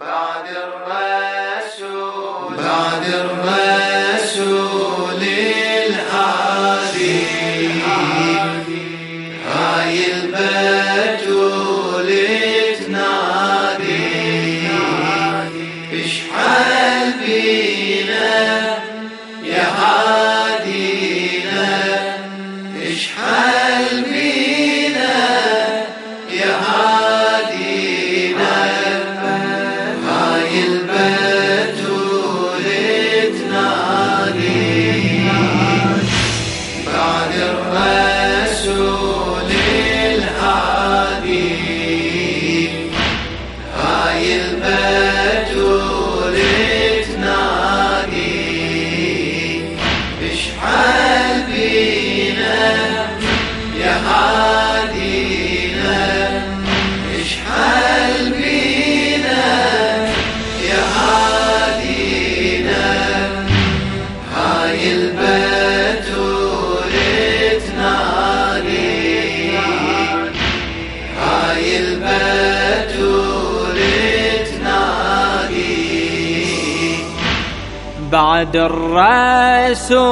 بعد الرسول. بعد الرسول. بعد الرسول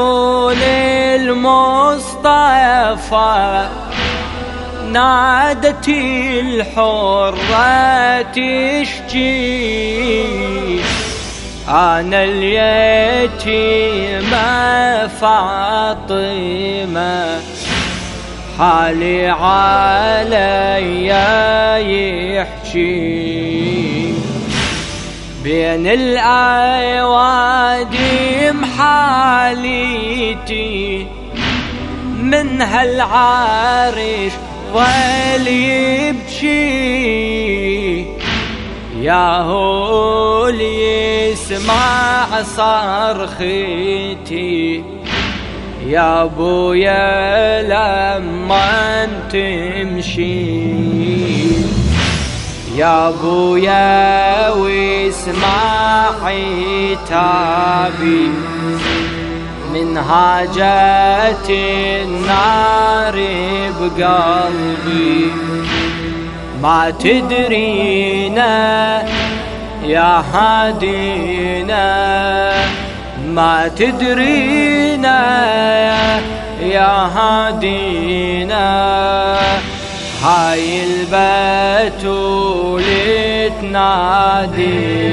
المصطفى. نادت الحرة تشجي أنا اليتيمة فاطمة. حالي علي يحكي بين الأيوادي محاليتي من هالعرش ظل يبكي يا هو يسمع صرختي يا أبويا لما تمشي يا أبويا واسمع عتابي من هاجات النار بقلبي. ما تدرينا يا هادينا ما تدرينا يا هادينا هاي البتول تنادي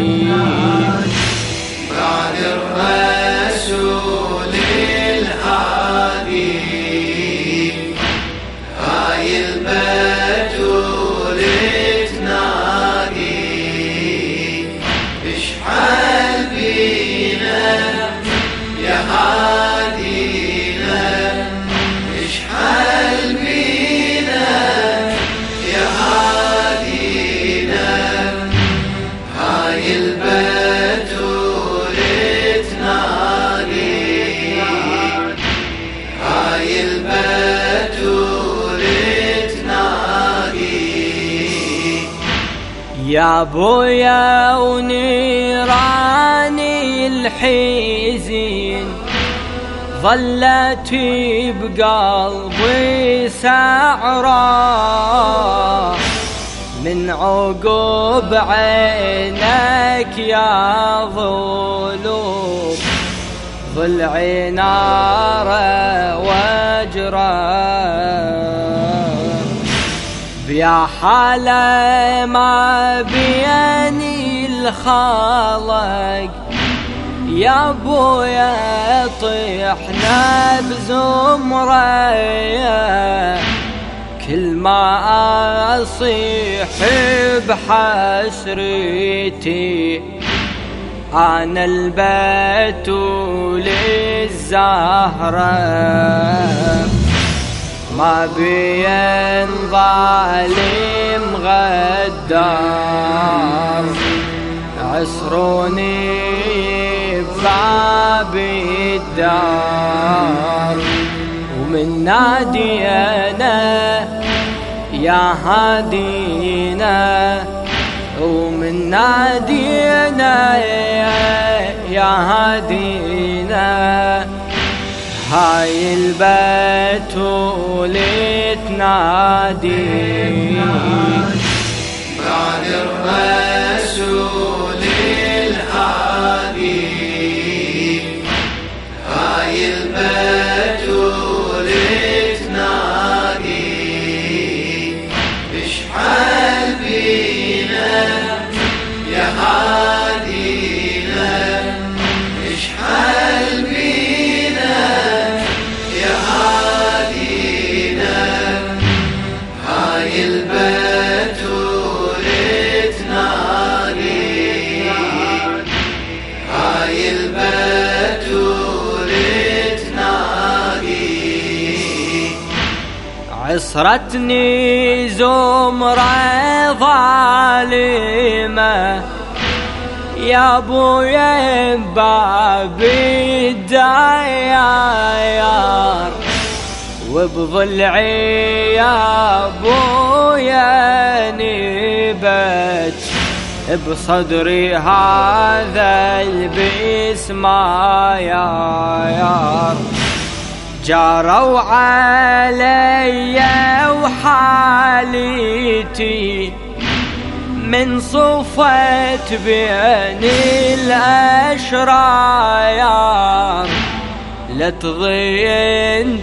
يا بويا ونيراني الحزين ظلت بقلبي سعرة من عقب عينك يا ظلوم ضلعي نار وجرة يا حالة ما بيني الخلق. يا أبويا طيحنا بزمرة كل ما أصيح بحسرتي أنا البتول الزهره ما بين ظالم غدار. عسروني بباب الدار. ومن نادي أنا يا هادينا. ومن نادينا يا هادينا. هاي البتول تنادي بعد الرسول حسرتني زمرة ظالمة. يا أبويا باب الديار. وبضلعي يا أبويا نبت بصدري هذا البس ما يار جاروا علي وحالتي من صفت بين الأشرار. لا تضينتك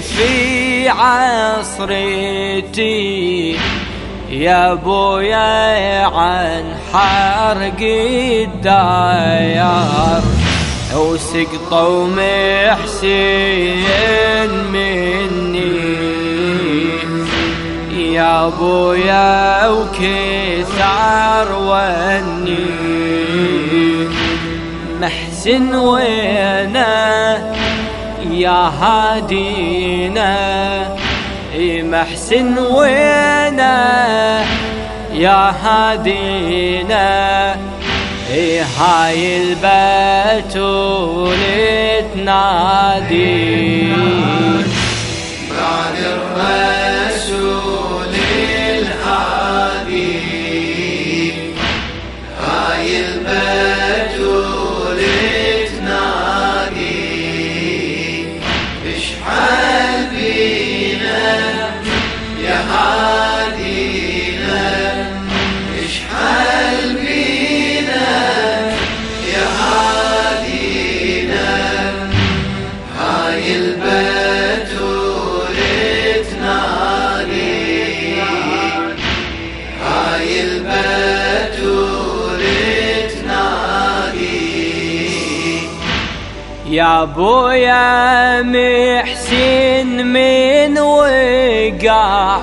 في عصرتي يا بويا عن حرق الديار. وسقطوا محسين مني. يا بويا وكثر وني محسن وينا؟ يا هادينا؟ محسن وينا؟ يا هادينا؟ هاي البتول تنادي بعد الرسول يا بويا محسن من وقع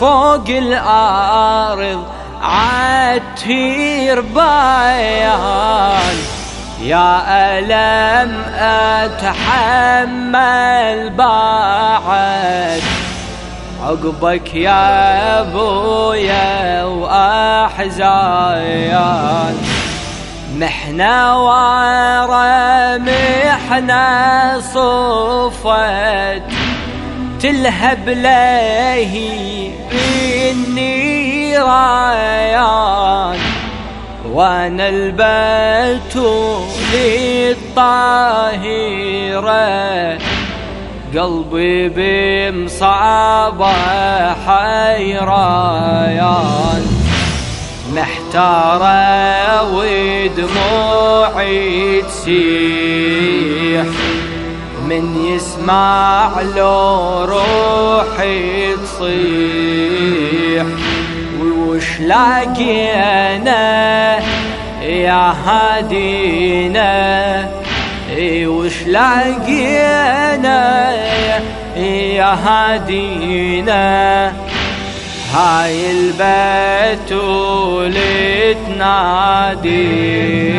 فوق الأرض عتير بيان. يا ألم أتحمل بعد عقبك يا ابويا وأحزان. محنة ورا محنة صفت تلهب لهي بالنيران؟ وأنا البتول الطاهرة قلبي بمصابة حيران. محتارة ودموعي تسيح. من يسمع لو روحي تصيح. وش لاقينا يا هادينا؟ وش لاقينا يا هادينا؟ هاي البتول تنادي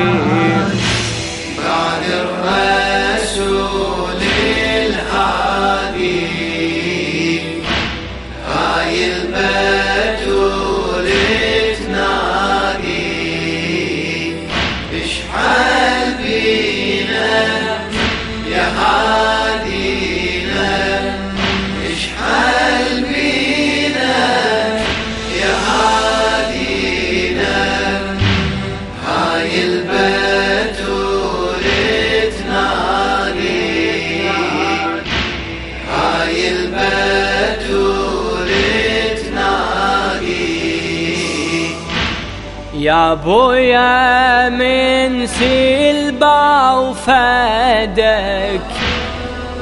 يا بويا من سلبا وفادك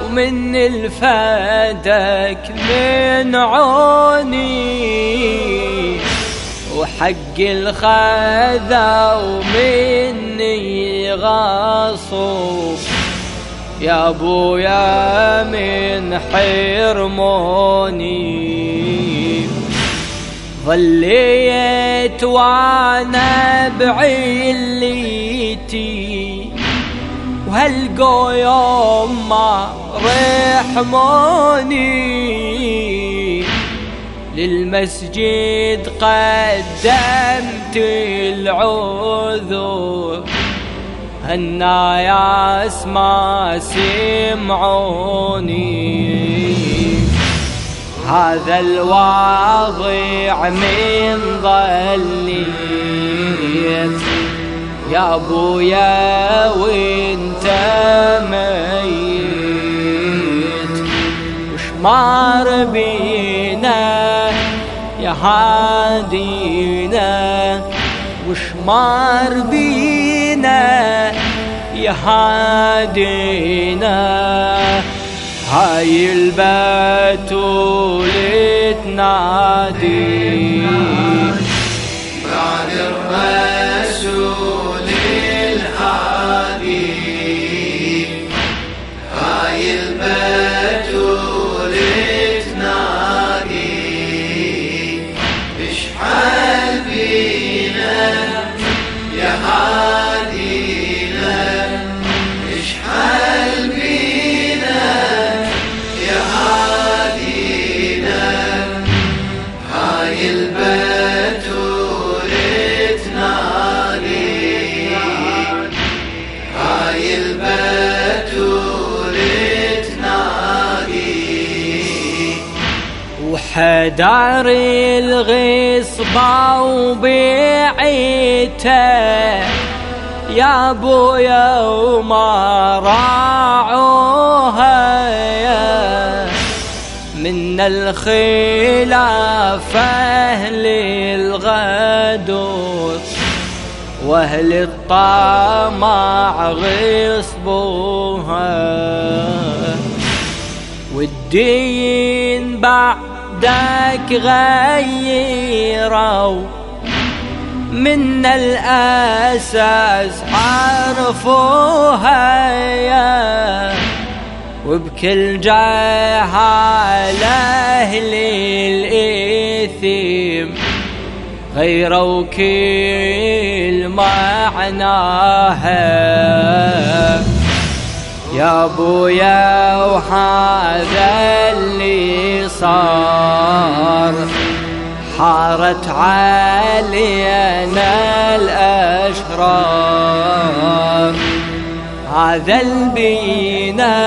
ومن الفادك من عوني وحق الخذا ومني غاصب يا ابويا من حرموني. ظليت وأنا بعليتي وهلقوا يوم ما رحموني للمسجد قدمت العذر. الناس ما سمعوني. هذا الواضع من ظليت. يا أبويا وإنت ميت. وش مار بينا يا هادينا؟ وش مار بينا يا هادينا؟ هاي البتول تنادي وحدار الغصبة وبيعته. يا أبويا وما راعوها يا. من الخلاف أهل الغدر وأهل الطمع غصبوها والدين بعدك غيروا من الأساس عرفوها يا. وبكل جهال أهل الإثم غيروا كل معناها. يا أبويا وهذا اللي صار حارت علينا الأشرار. هذا البينا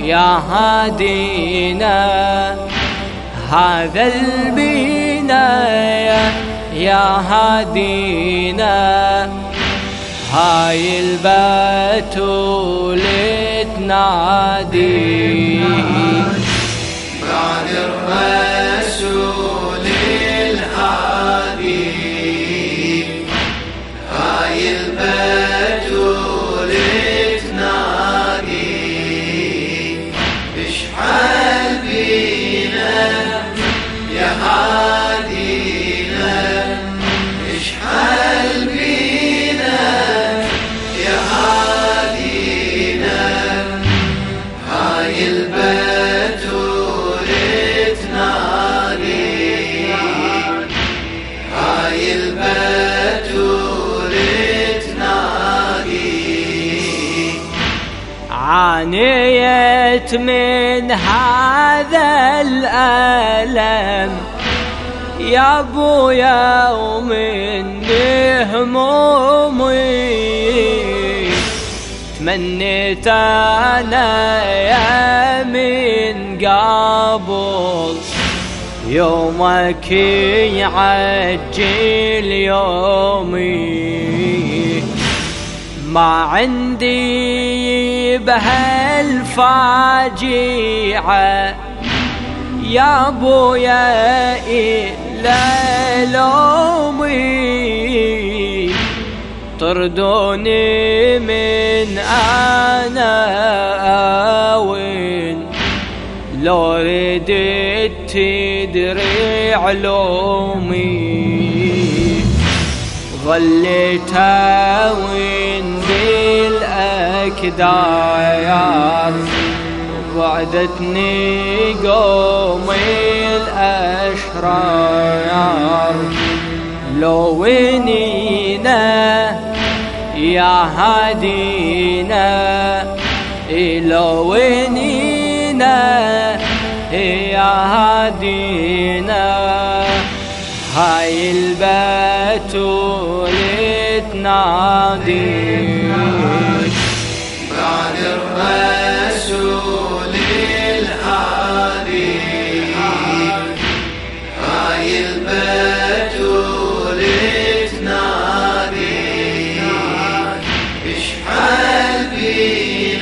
يا هادينا. هذا البينا يا هادينا. هاي البتول تنادي. بعد عانيت من هذا الألم يا أبويا ومن همومي. تمنيت أنا يا من قبل. يومك يعجل يومي. ما عندي بهالفاجعة يا أبويا إلا لومي طردوني من أنا اوين لو ردت تدري علومي ظليت اوين بالاكدار وعدتني قومي الأشرار. لو وينينا يا هادينا لو وينينا يا هادينا. هاي البتول تنادي